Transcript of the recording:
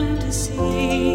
to see.